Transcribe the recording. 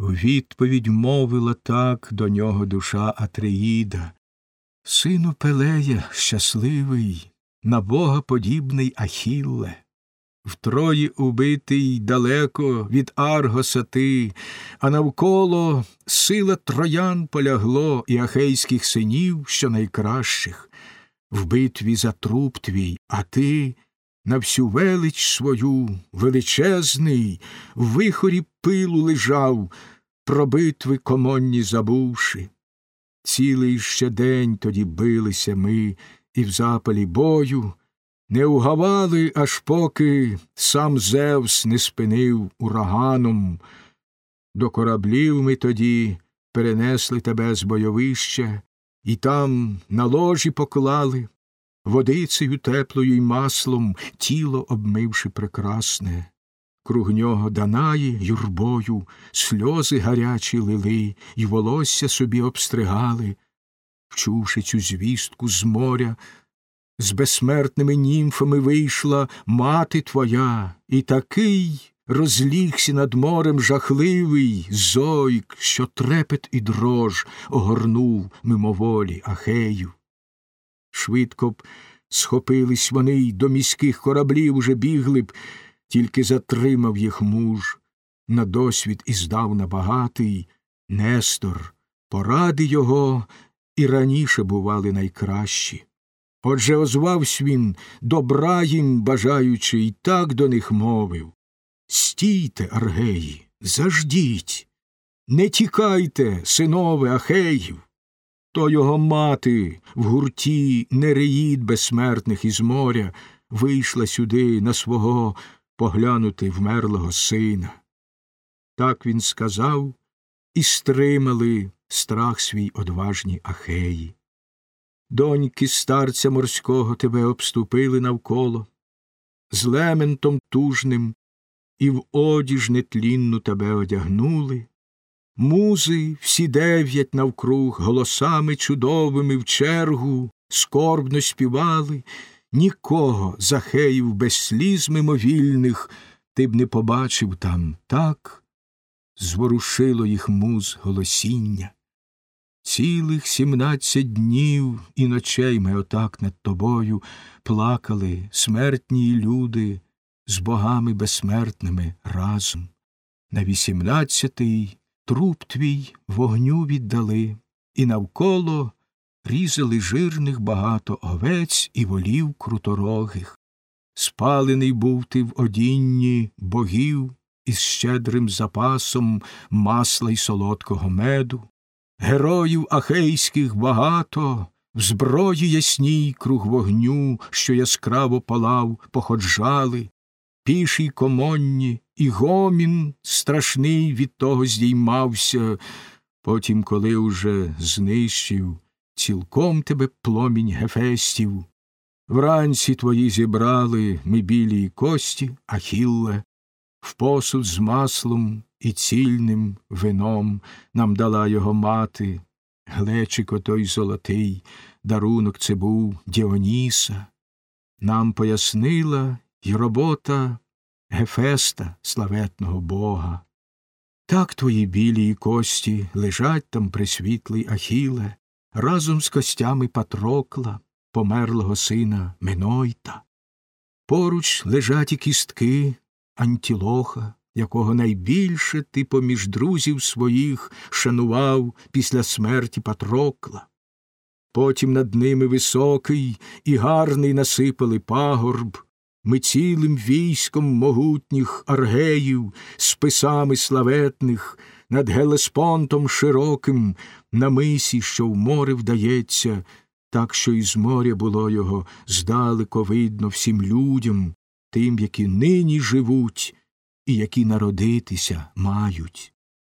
В відповідь мовила так до нього душа Атреїда. Сину Пелея, щасливий, на бога подібний Ахілле. Втрої убитий далеко від Аргоса ти, а навколо сила троян полягло і ахейських синів, що найкращих, в битві за труп твій, а ти на всю велич свою величезний, в вихорі пилу лежав, про битви комонні забувши. Цілий ще день тоді билися ми і в запалі бою, не угавали, аж поки сам Зевс не спинив ураганом. До кораблів ми тоді перенесли тебе з бойовища, і там на ложі поклали, водицею теплою й маслом, тіло обмивши прекрасне. Круг нього Данаї юрбою сльози гарячі лили, і волосся собі обстригали, вчувши цю звістку з моря, з безсмертними німфами вийшла мати твоя, і такий розлігся над морем жахливий зойк, що трепет і дрож огорнув мимоволі Ахею. Швидко б схопились вони й до міських кораблів уже бігли б, тільки затримав їх муж, на досвід і здавна багатий, Нестор, поради його і раніше бували найкращі. Отже озвавсь він, добра їм бажаючи, і так до них мовив Стійте, аргеї, заждіть, не тікайте, синове Ахеїв. То його мати в гурті нереїд безсмертних із моря вийшла сюди на свого поглянути вмерлого сина. Так він сказав, і стримали страх свій одважні Ахеї. Доньки старця морського тебе обступили навколо, з лементом тужним і в одіж нетлінну тебе одягнули. Музи всі дев'ять навкруг голосами чудовими в чергу скорбно співали, нікого захеїв без сліз мимовільних ти б не побачив там так, зворушило їх муз голосіння. Цілих сімнадцять днів і ночей ми отак над тобою плакали смертні люди з богами безсмертними разом. На вісімнадцятий труп твій вогню віддали, і навколо різали жирних багато овець і волів круторогих. Спалений був ти в одінні богів із щедрим запасом масла й солодкого меду. Героїв ахейських багато, в зброї ясній круг вогню, що яскраво палав, походжали, піші й комонні, і гомін страшний від того здіймався, потім, коли уже знищив цілком тебе пломінь гефестів. Вранці твої зібрали ми білі кості, Ахілле, в посуд з маслом і цільним вином нам дала його мати, глечик отой золотий, дарунок це був Діоніса. Нам пояснила й робота Гефеста, славетного бога. Так твої білі кості лежать там присвітлий Ахіле, разом з костями Патрокла, померлого сина Менойта. Поруч лежать і кістки Антілоха, якого найбільше ти поміж друзів своїх шанував після смерті Патрокла. Потім над ними високий і гарний насипали пагорб, ми цілим військом могутніх аргеїв, списами славетних, над Гелеспонтом широким, на мисі, що в море вдається, так що із моря було його здалеко видно всім людям, тим, які нині живуть і які народитися мають.